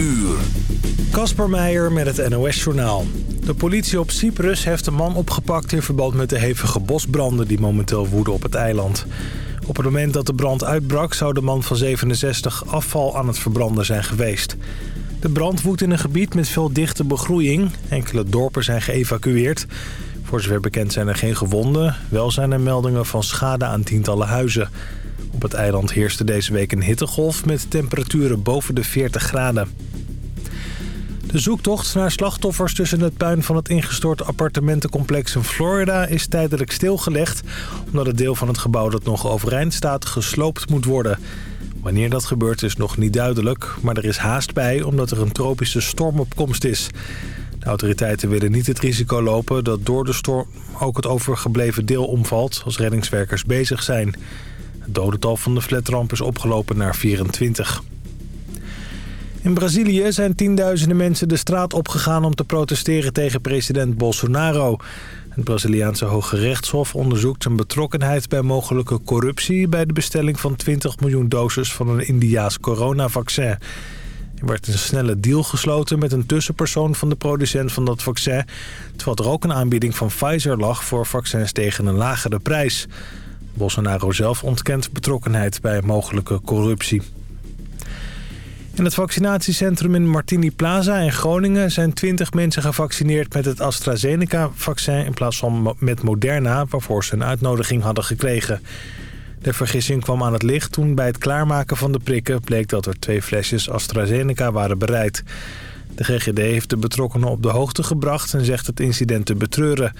uur. Kasper Meijer met het NOS-journaal. De politie op Cyprus heeft een man opgepakt in verband met de hevige bosbranden die momenteel woeden op het eiland. Op het moment dat de brand uitbrak zou de man van 67 afval aan het verbranden zijn geweest. De brand woedt in een gebied met veel dichte begroeiing. Enkele dorpen zijn geëvacueerd. Voor zover bekend zijn er geen gewonden. Wel zijn er meldingen van schade aan tientallen huizen. Op het eiland heerste deze week een hittegolf met temperaturen boven de 40 graden. De zoektocht naar slachtoffers tussen het puin van het ingestorte appartementencomplex in Florida is tijdelijk stilgelegd... omdat het deel van het gebouw dat nog overeind staat gesloopt moet worden. Wanneer dat gebeurt is nog niet duidelijk, maar er is haast bij omdat er een tropische storm op komst is. De autoriteiten willen niet het risico lopen dat door de storm ook het overgebleven deel omvalt als reddingswerkers bezig zijn. Het dodental van de flatramp is opgelopen naar 24. In Brazilië zijn tienduizenden mensen de straat opgegaan om te protesteren tegen president Bolsonaro. Het Braziliaanse Hoge Rechtshof onderzoekt zijn betrokkenheid bij mogelijke corruptie... bij de bestelling van 20 miljoen doses van een Indiaas coronavaccin. Er werd een snelle deal gesloten met een tussenpersoon van de producent van dat vaccin... terwijl er ook een aanbieding van Pfizer lag voor vaccins tegen een lagere prijs. Bolsonaro zelf ontkent betrokkenheid bij mogelijke corruptie. In het vaccinatiecentrum in Martini Plaza in Groningen zijn 20 mensen gevaccineerd met het AstraZeneca-vaccin in plaats van met Moderna, waarvoor ze een uitnodiging hadden gekregen. De vergissing kwam aan het licht toen bij het klaarmaken van de prikken bleek dat er twee flesjes AstraZeneca waren bereid. De GGD heeft de betrokkenen op de hoogte gebracht en zegt het incident te betreuren.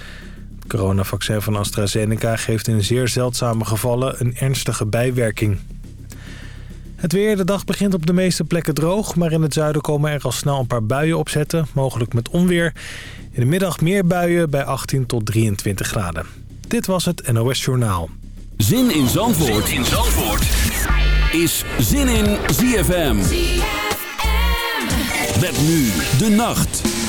Het coronavaccin van AstraZeneca geeft in zeer zeldzame gevallen een ernstige bijwerking. Het weer, de dag begint op de meeste plekken droog... maar in het zuiden komen er al snel een paar buien opzetten, mogelijk met onweer. In de middag meer buien bij 18 tot 23 graden. Dit was het NOS Journaal. Zin in Zandvoort, zin in Zandvoort. is Zin in ZFM. ZFM. Met nu de nacht.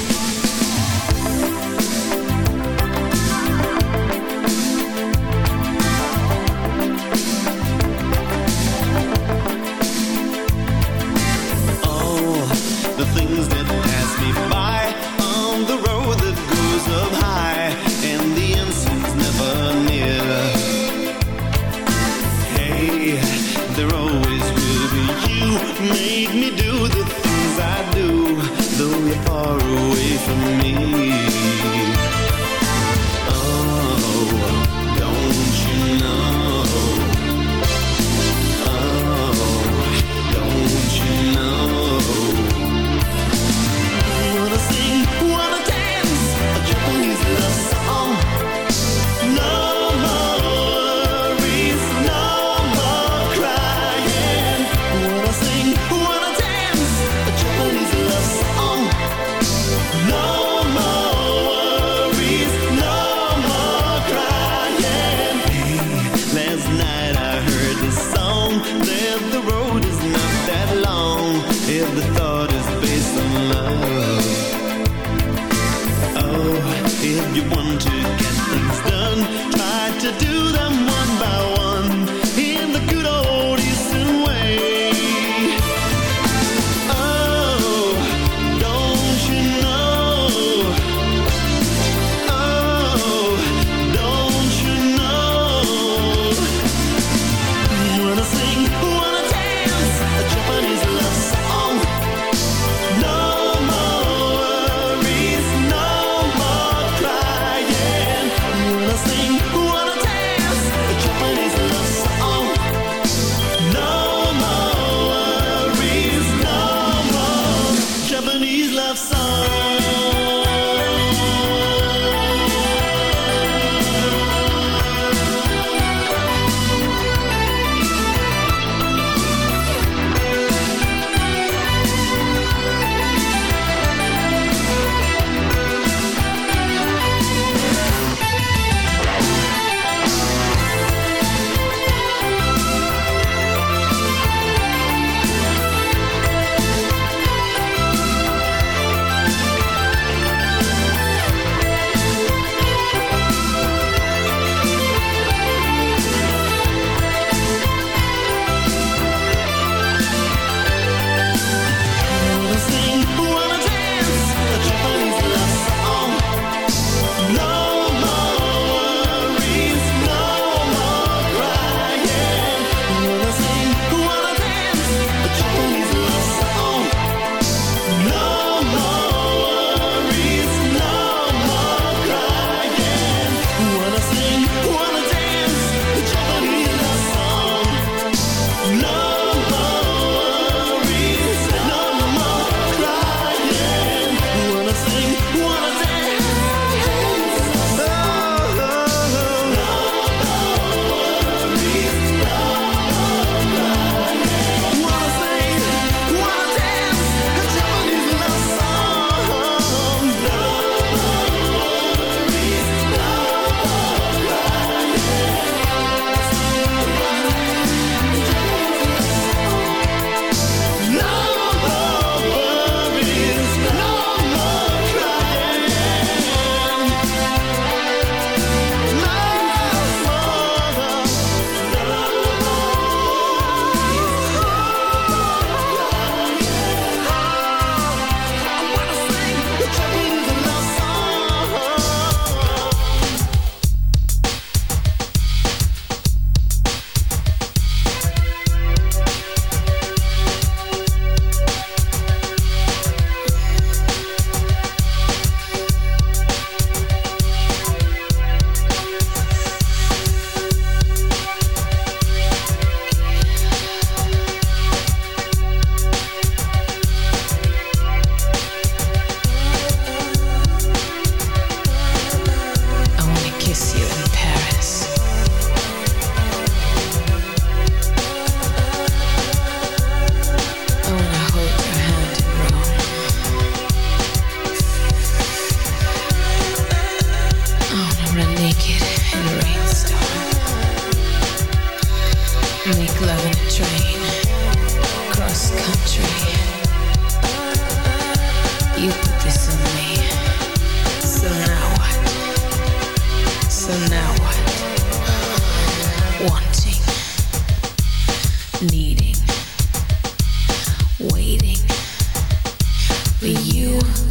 Hoofdletter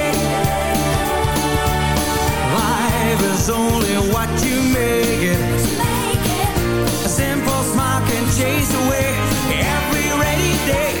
is only what you make it. A simple smile can chase away every rainy day.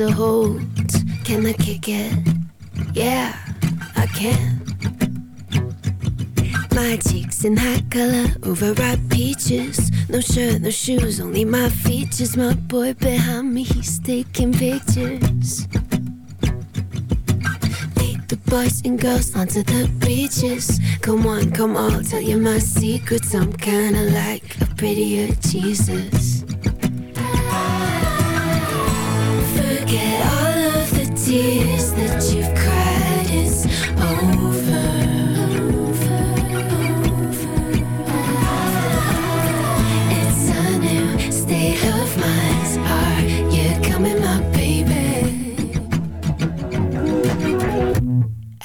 A hold. Can I kick it? Yeah, I can. My cheeks in hot color, overripe peaches. No shirt, no shoes, only my features. My boy behind me, he's taking pictures. Boys and girls onto the beaches. Come on, come on, tell you my secrets. I'm kinda like a prettier Jesus. Forget all of the tears that you've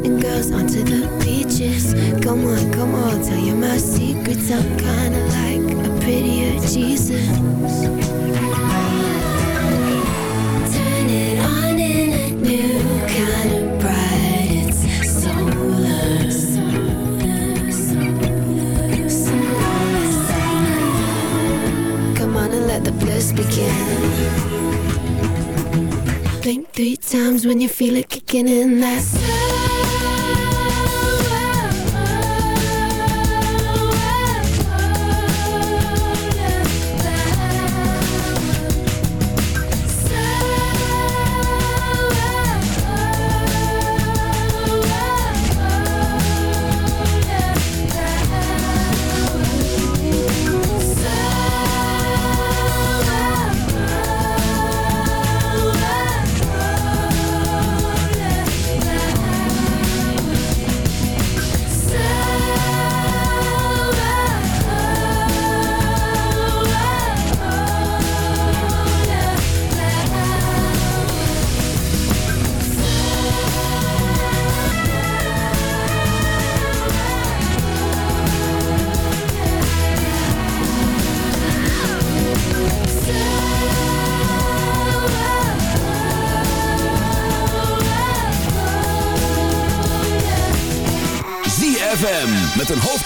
And girls onto the beaches. Come on, come on, tell you my secrets. I'm kinda like a prettier Jesus. Turn it on in a new kind of bright. It's solar. Come on and let the bliss begin. Blink three times when you feel it kicking in. That's Met een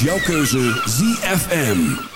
jouw keuze ZFM.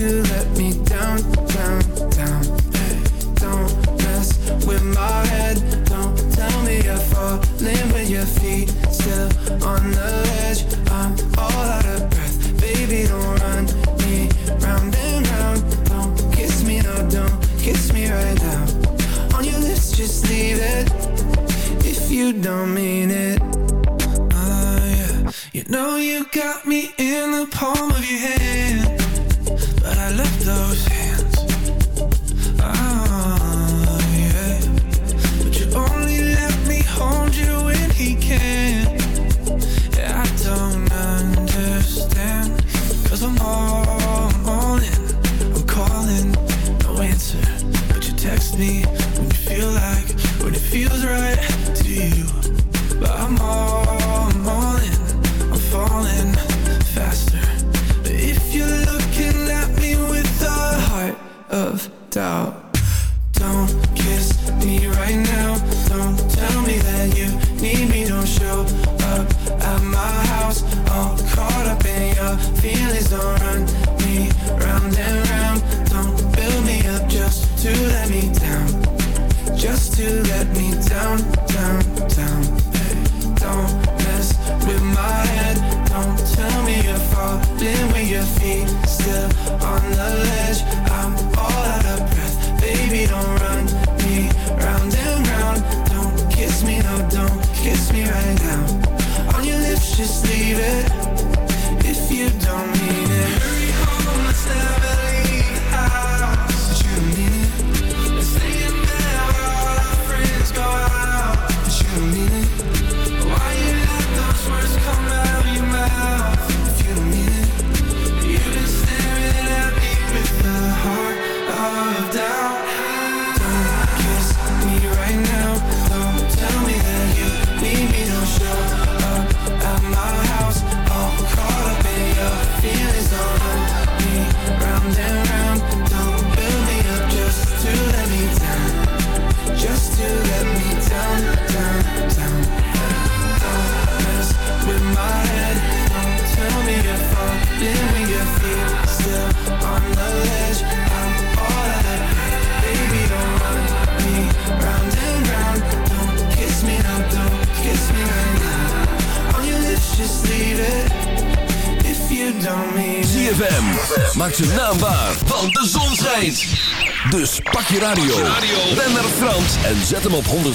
you let me down, down, down. Hey, don't mess with my head. Don't tell me you're falling with your feet Still on the edge. I'm all out of breath. Baby, don't run me round and round. Don't kiss me, no, don't kiss me right now. On your lips, just leave it If you don't mean it. Oh, yeah. You know you